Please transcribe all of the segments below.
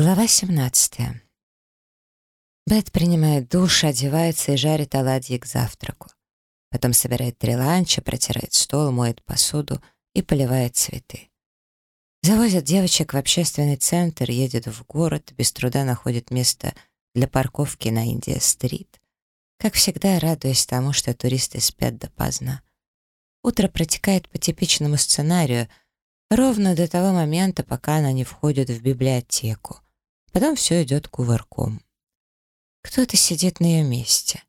Глава 17. Бет принимает душ, одевается и жарит оладьи к завтраку. Потом собирает три ланча, протирает стол, моет посуду и поливает цветы. Завозят девочек в общественный центр, едет в город, без труда находит место для парковки на Индия-стрит. Как всегда, радуясь тому, что туристы спят допоздна. Утро протекает по типичному сценарию, ровно до того момента, пока она не входит в библиотеку. Потом все идет кувырком. Кто-то сидит на ее месте.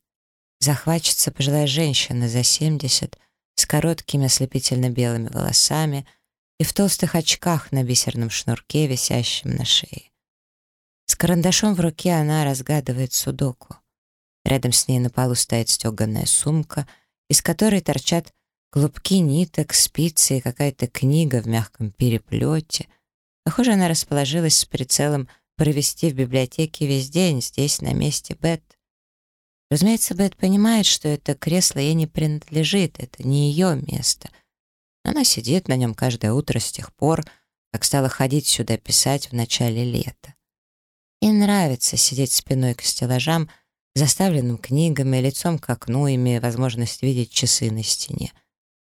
Захватчица пожилая женщина за 70, с короткими ослепительно-белыми волосами и в толстых очках на бисерном шнурке, висящем на шее. С карандашом в руке она разгадывает судоку. Рядом с ней на полу стоит стеганая сумка, из которой торчат клубки ниток, спицы и какая-то книга в мягком переплете. Похоже, она расположилась с прицелом провести в библиотеке весь день, здесь, на месте Бет. Разумеется, Бет понимает, что это кресло ей не принадлежит, это не ее место. Она сидит на нем каждое утро с тех пор, как стала ходить сюда писать в начале лета. Ей нравится сидеть спиной к стеллажам, заставленным книгами, лицом к окну, имея возможность видеть часы на стене.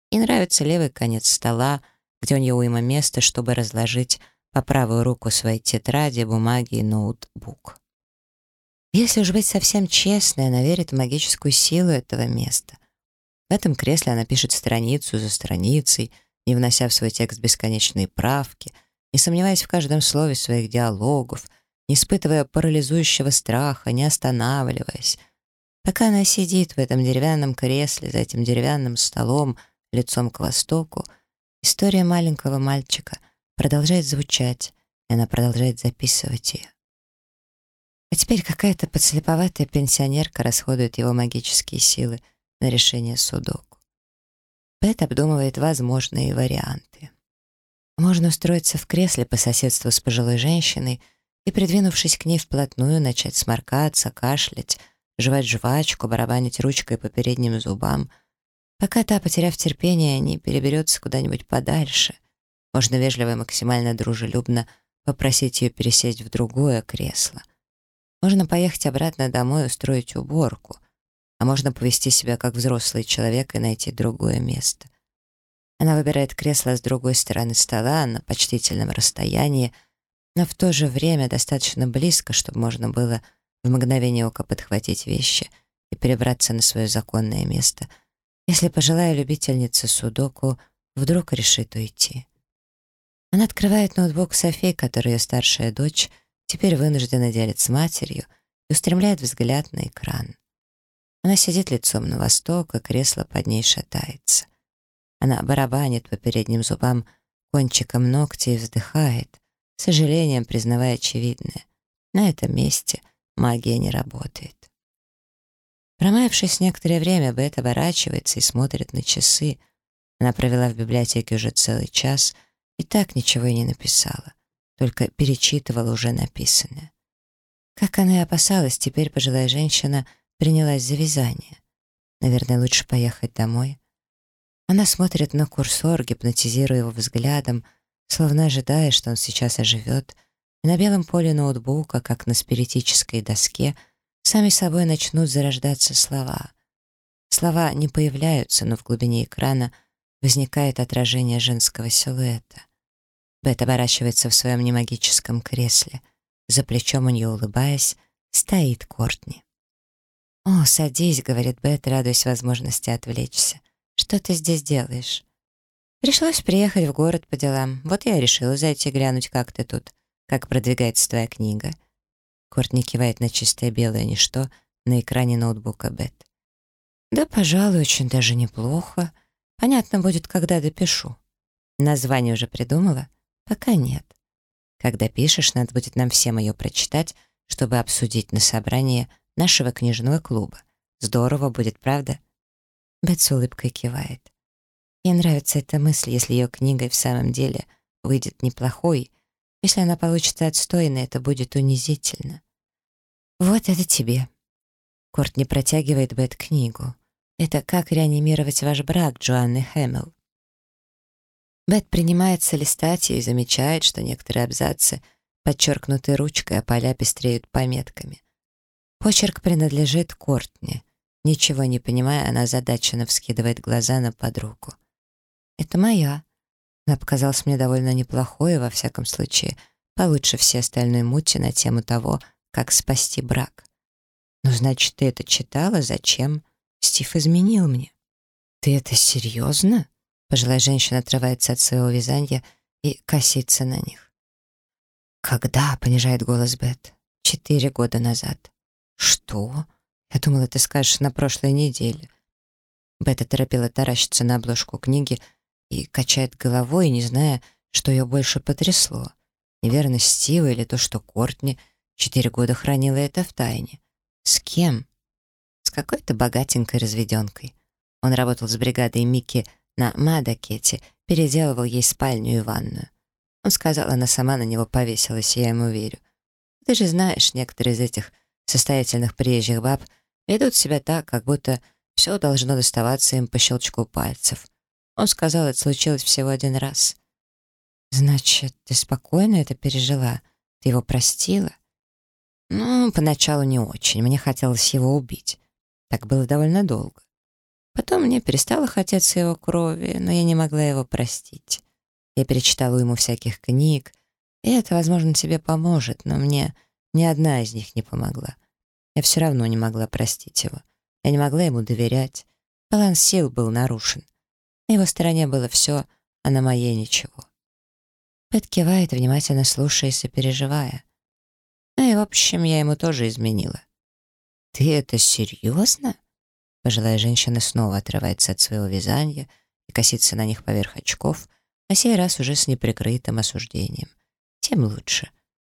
И нравится левый конец стола, где у нее уйма места, чтобы разложить по правую руку свои тетради, бумаги и ноутбук. Если уж быть совсем честной, она верит в магическую силу этого места. В этом кресле она пишет страницу за страницей, не внося в свой текст бесконечные правки, не сомневаясь в каждом слове своих диалогов, не испытывая парализующего страха, не останавливаясь. Пока она сидит в этом деревянном кресле, за этим деревянным столом, лицом к востоку, история маленького мальчика продолжает звучать, и она продолжает записывать ее. А теперь какая-то подслеповатая пенсионерка расходует его магические силы на решение судоку. Бет обдумывает возможные варианты. Можно устроиться в кресле по соседству с пожилой женщиной и, придвинувшись к ней вплотную, начать сморкаться, кашлять, жевать жвачку, барабанить ручкой по передним зубам, пока та, потеряв терпение, не переберется куда-нибудь подальше. Можно вежливо и максимально дружелюбно попросить ее пересесть в другое кресло — можно поехать обратно домой и устроить уборку, а можно повести себя как взрослый человек и найти другое место. Она выбирает кресло с другой стороны стола на почтительном расстоянии, но в то же время достаточно близко, чтобы можно было в мгновение ока подхватить вещи и перебраться на свое законное место, если пожилая любительница судоку вдруг решит уйти. Она открывает ноутбук Софи, которая ее старшая дочь — теперь вынуждена делить с матерью и устремляет взгляд на экран. Она сидит лицом на восток, и кресло под ней шатается. Она барабанит по передним зубам кончиком ногтя и вздыхает, с сожалением признавая очевидное. На этом месте магия не работает. Промаявшись некоторое время, Бет оборачивается и смотрит на часы. Она провела в библиотеке уже целый час и так ничего и не написала только перечитывала уже написанное. Как она и опасалась, теперь пожилая женщина принялась за вязание. Наверное, лучше поехать домой. Она смотрит на курсор, гипнотизируя его взглядом, словно ожидая, что он сейчас оживет, и на белом поле ноутбука, как на спиритической доске, сами собой начнут зарождаться слова. Слова не появляются, но в глубине экрана возникает отражение женского силуэта. Бет оборачивается в своем немагическом кресле. За плечом у нее, улыбаясь, стоит Кортни. «О, садись», — говорит Бет, радуясь возможности отвлечься. «Что ты здесь делаешь?» «Пришлось приехать в город по делам. Вот я решила зайти глянуть, как ты тут, как продвигается твоя книга». Кортни кивает на чистое белое ничто на экране ноутбука Бет. «Да, пожалуй, очень даже неплохо. Понятно будет, когда допишу. Название уже придумала?» Пока нет. Когда пишешь, надо будет нам всем ее прочитать, чтобы обсудить на собрании нашего книжного клуба. Здорово будет, правда? Бет с улыбкой кивает. Ей нравится эта мысль, если ее книга в самом деле выйдет неплохой. Если она получится отстойной, это будет унизительно. Вот это тебе. Корт не протягивает Бет книгу. Это «Как реанимировать ваш брак» Джоанны Хэмилл. Бет принимается листать и замечает, что некоторые абзацы подчеркнуты ручкой, а поля пестреют пометками. Почерк принадлежит Кортни. Ничего не понимая, она задаченно вскидывает глаза на подругу. «Это моя». Она показалась мне довольно неплохой, во всяком случае, получше все остальной мути на тему того, как спасти брак. «Ну, значит, ты это читала? Зачем? Стив изменил мне». «Ты это серьезно?» Пожилая женщина отрывается от своего вязания и косится на них. «Когда?» — понижает голос Бет. «Четыре года назад». «Что?» «Я думала, ты скажешь на прошлой неделе». Бета торопила таращиться на обложку книги и качает головой, не зная, что ее больше потрясло. Неверность Стива или то, что Кортни четыре года хранила это в тайне. С кем? Какой-то богатенькой разведенкой. Он работал с бригадой Микки на Мадакете, переделывал ей спальню и ванную. Он сказал, она сама на него повесилась, и я ему верю. Ты же знаешь, некоторые из этих состоятельных приезжих баб ведут себя так, как будто все должно доставаться им по щелчку пальцев. Он сказал, это случилось всего один раз. «Значит, ты спокойно это пережила? Ты его простила?» «Ну, поначалу не очень. Мне хотелось его убить. Так было довольно долго. Потом мне перестало хотеться его крови, но я не могла его простить. Я перечитала ему всяких книг, и это, возможно, тебе поможет, но мне ни одна из них не помогла. Я все равно не могла простить его. Я не могла ему доверять. Баланс сил был нарушен. На его стороне было все, а на моей ничего. Пэт кивает, внимательно слушая и сопереживая. Ну и, в общем, я ему тоже изменила. «Ты это серьезно?» Пожилая женщина снова отрывается от своего вязания и косится на них поверх очков, на сей раз уже с неприкрытым осуждением. Тем лучше.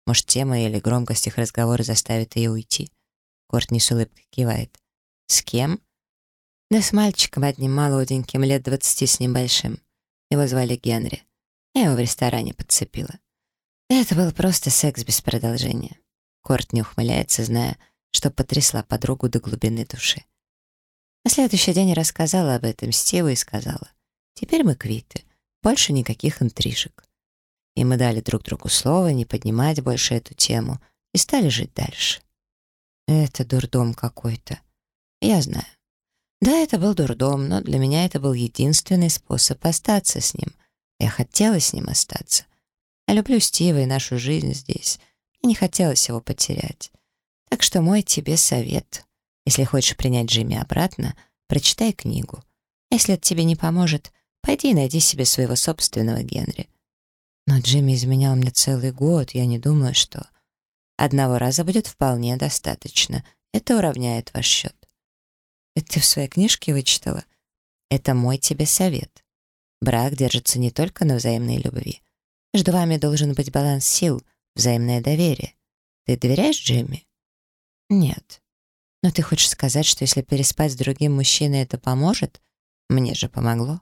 Может, тема или громкость их разговора заставит ее уйти. Кортни с улыбкой кивает. «С кем?» «Да с мальчиком одним молоденьким, лет двадцати с небольшим. Его звали Генри. Я его в ресторане подцепила. Это был просто секс без продолжения». Кортни ухмыляется, зная, что потрясла подругу до глубины души. На следующий день рассказала об этом Стиву и сказала, «Теперь мы квиты, больше никаких интрижек». И мы дали друг другу слово не поднимать больше эту тему и стали жить дальше. Это дурдом какой-то. Я знаю. Да, это был дурдом, но для меня это был единственный способ остаться с ним. Я хотела с ним остаться. Я люблю Стива и нашу жизнь здесь. Мне не хотелось его потерять. Так что мой тебе совет. Если хочешь принять Джимми обратно, прочитай книгу. Если это тебе не поможет, пойди и найди себе своего собственного Генри. Но Джимми изменял мне целый год, я не думаю, что... Одного раза будет вполне достаточно. Это уравняет ваш счет. Это ты в своей книжке вычитала? Это мой тебе совет. Брак держится не только на взаимной любви. Между вами должен быть баланс сил, взаимное доверие. Ты доверяешь Джимми? Нет. Но ты хочешь сказать, что если переспать с другим мужчиной, это поможет? Мне же помогло.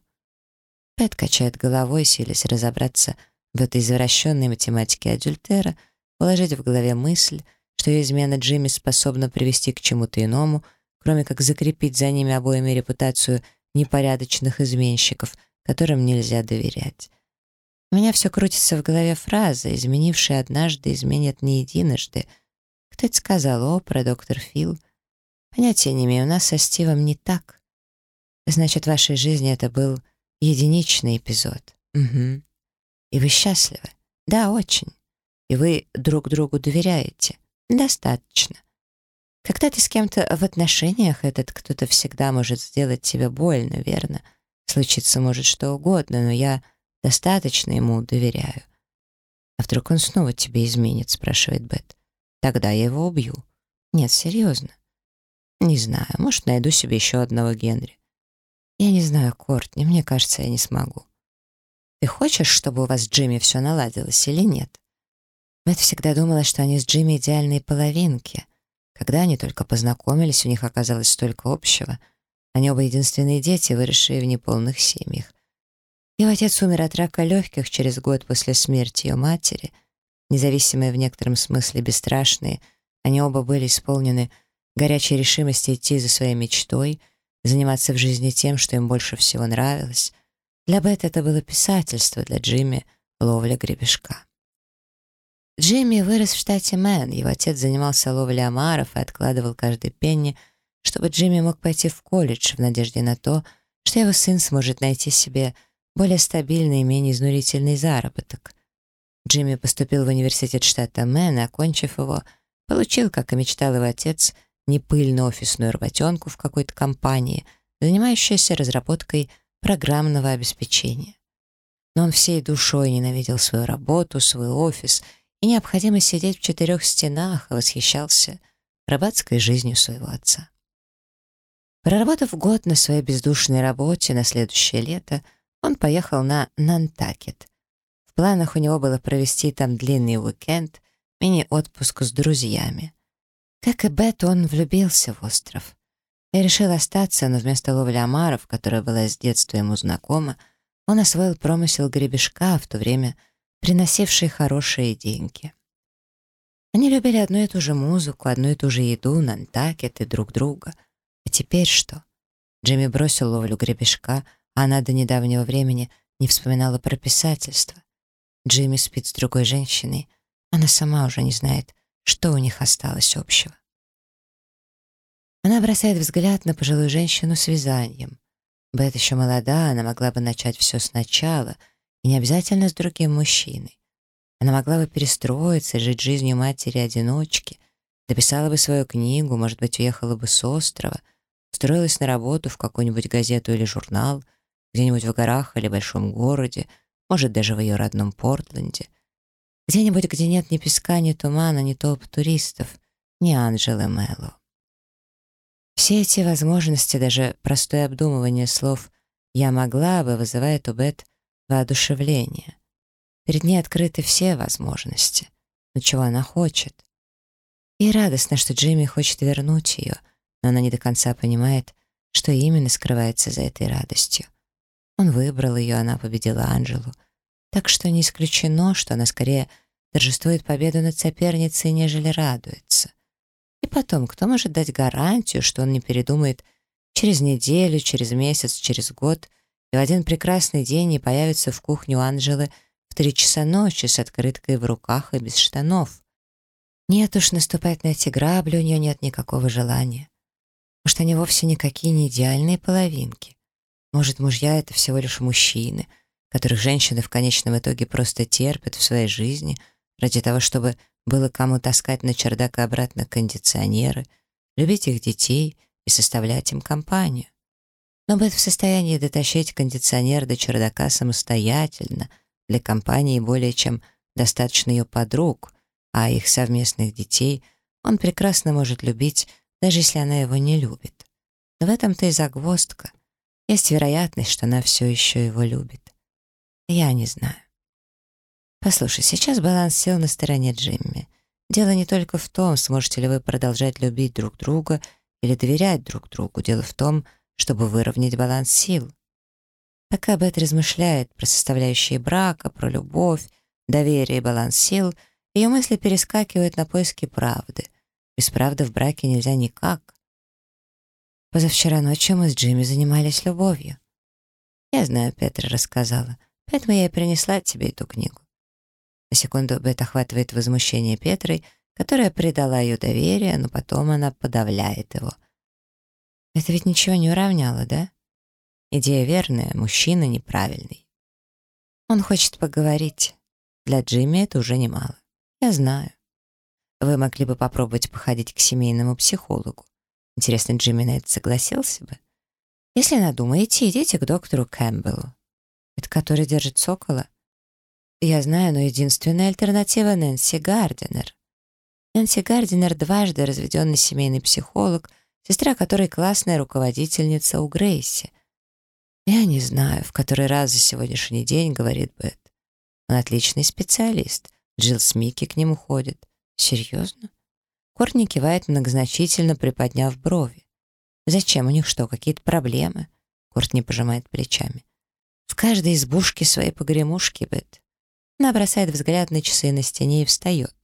Пэт качает головой, силясь разобраться в этой извращенной математике Адюльтера, уложить в голове мысль, что ее измена Джимми способна привести к чему-то иному, кроме как закрепить за ними обоими репутацию непорядочных изменщиков, которым нельзя доверять. У меня все крутится в голове фраза, изменившая однажды, изменят не единожды. Кто это сказал? О, про доктор Фил. Понятия не имею, у нас со Стивом не так. Значит, в вашей жизни это был единичный эпизод. Угу. И вы счастливы? Да, очень. И вы друг другу доверяете? Достаточно. Когда ты с кем-то в отношениях, этот кто-то всегда может сделать тебе больно, верно? Случиться может что угодно, но я достаточно ему доверяю. А вдруг он снова тебе изменит, спрашивает Бет. Тогда я его убью. Нет, серьезно. Не знаю, может, найду себе еще одного Генри. Я не знаю, Кортни, мне кажется, я не смогу. Ты хочешь, чтобы у вас с Джимми все наладилось или нет? Бет всегда думала, что они с Джимми идеальные половинки. Когда они только познакомились, у них оказалось столько общего. Они оба единственные дети, выросшие в неполных семьях. Его отец умер от рака легких через год после смерти ее матери. Независимые в некотором смысле бесстрашные, они оба были исполнены горячей решимости идти за своей мечтой, заниматься в жизни тем, что им больше всего нравилось. Для Бет это было писательство, для Джимми — ловля гребешка. Джимми вырос в штате Мэн. Его отец занимался ловлей омаров и откладывал каждый пенни, чтобы Джимми мог пойти в колледж в надежде на то, что его сын сможет найти себе более стабильный и менее изнурительный заработок. Джимми поступил в университет штата Мэн окончив его, получил, как и мечтал его отец, непыльную офисную работенку в какой-то компании, занимающейся разработкой программного обеспечения. Но он всей душой ненавидел свою работу, свой офис и необходимость сидеть в четырех стенах и восхищался рыбацкой жизнью своего отца. Проработав год на своей бездушной работе на следующее лето, он поехал на Нантакет. Планах у него было провести там длинный уикенд, мини-отпуск с друзьями. Как и Бет, он влюбился в остров. И решил остаться, но вместо ловли омаров, которая была с детства ему знакома, он освоил промысел гребешка, в то время приносивший хорошие деньги. Они любили одну и ту же музыку, одну и ту же еду, нантакет и друг друга. А теперь что? Джимми бросил ловлю гребешка, а она до недавнего времени не вспоминала про писательство. Джимми спит с другой женщиной, она сама уже не знает, что у них осталось общего. Она бросает взгляд на пожилую женщину с вязанием. Бет еще молода, она могла бы начать все сначала, и не обязательно с другим мужчиной. Она могла бы перестроиться, жить жизнью матери-одиночки, дописала бы свою книгу, может быть, уехала бы с острова, устроилась на работу в какую-нибудь газету или журнал, где-нибудь в горах или большом городе, может, даже в ее родном Портленде. Где-нибудь, где нет ни песка, ни тумана, ни толп туристов, ни Анджелы Мэллоу. Все эти возможности, даже простое обдумывание слов «я могла бы» вызывает у Бет воодушевление. Перед ней открыты все возможности. Но чего она хочет? И радостно, что Джимми хочет вернуть ее, но она не до конца понимает, что именно скрывается за этой радостью. Он выбрал ее, она победила Анжелу. Так что не исключено, что она скорее торжествует победу над соперницей, нежели радуется. И потом, кто может дать гарантию, что он не передумает через неделю, через месяц, через год, и в один прекрасный день не появится в кухне у Анжелы в три часа ночи с открыткой в руках и без штанов? Нет уж, наступать на эти грабли у нее нет никакого желания. Может, они вовсе никакие не идеальные половинки. Может, мужья — это всего лишь мужчины, которых женщины в конечном итоге просто терпят в своей жизни ради того, чтобы было кому таскать на чердак и обратно кондиционеры, любить их детей и составлять им компанию. Но быть в состоянии дотащить кондиционер до чердака самостоятельно для компании более чем достаточно ее подруг, а их совместных детей он прекрасно может любить, даже если она его не любит. Но в этом-то и загвоздка. Есть вероятность, что она все еще его любит. Я не знаю. Послушай, сейчас баланс сил на стороне Джимми. Дело не только в том, сможете ли вы продолжать любить друг друга или доверять друг другу. Дело в том, чтобы выровнять баланс сил. Пока Бет размышляет про составляющие брака, про любовь, доверие и баланс сил, ее мысли перескакивают на поиски правды. Без правды в браке нельзя никак. Позавчера ночью мы с Джимми занимались любовью. Я знаю, Петра рассказала, поэтому я и принесла тебе эту книгу. На секунду Бет охватывает возмущение Петрой, которая предала ее доверие, но потом она подавляет его. Это ведь ничего не уравняло, да? Идея верная, мужчина неправильный. Он хочет поговорить. Для Джимми это уже немало. Я знаю. Вы могли бы попробовать походить к семейному психологу. Интересно, Джимми на это согласился бы? Если надумаете, идите к доктору Кэмпбеллу. Это который держит сокола? Я знаю, но единственная альтернатива — Нэнси Гардинер. Нэнси Гардинер дважды разведенный семейный психолог, сестра которой классная руководительница у Грейси. Я не знаю, в который раз за сегодняшний день, говорит Бет. Он отличный специалист. Джилл Смики к нему ходит. Серьезно? Кортни кивает многозначительно, приподняв брови. Зачем? У них что, какие-то проблемы? Кортни пожимает плечами. В каждой избушке свои погремушки, Бет. Она бросает взгляд на часы на стене и встает.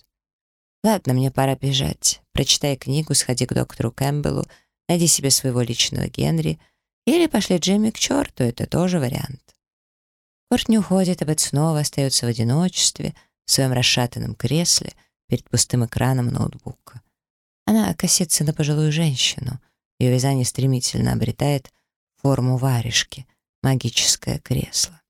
«Ладно, мне пора бежать. Прочитай книгу, сходи к доктору Кэмпбеллу, найди себе своего личного Генри или пошли Джимми к черту, это тоже вариант». Кортни уходит, а Бет снова остается в одиночестве, в своем расшатанном кресле перед пустым экраном ноутбука. Она косится на пожилую женщину. Ее вязание стремительно обретает форму варежки, магическое кресло.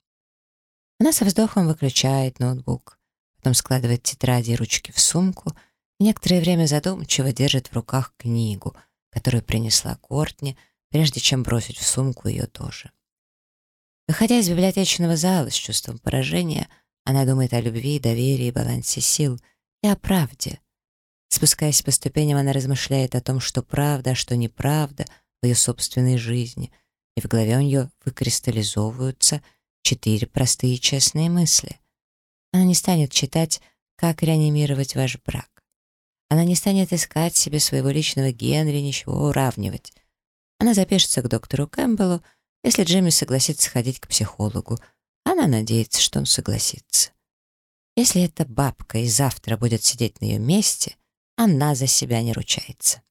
Она со вздохом выключает ноутбук, потом складывает тетради и ручки в сумку и некоторое время задумчиво держит в руках книгу, которую принесла Кортни, прежде чем бросить в сумку ее тоже. Выходя из библиотечного зала с чувством поражения, она думает о любви, доверии, балансе сил и о правде. Спускаясь по ступеням, она размышляет о том, что правда, а что неправда в ее собственной жизни, и в голове у нее выкристаллизовываются четыре простые честные мысли. Она не станет читать «Как реанимировать ваш брак». Она не станет искать себе своего личного Генри, ничего уравнивать. Она запишется к доктору Кэмпбеллу, если Джимми согласится ходить к психологу. Она надеется, что он согласится. Если эта бабка и завтра будет сидеть на ее месте, она за себя не ручается.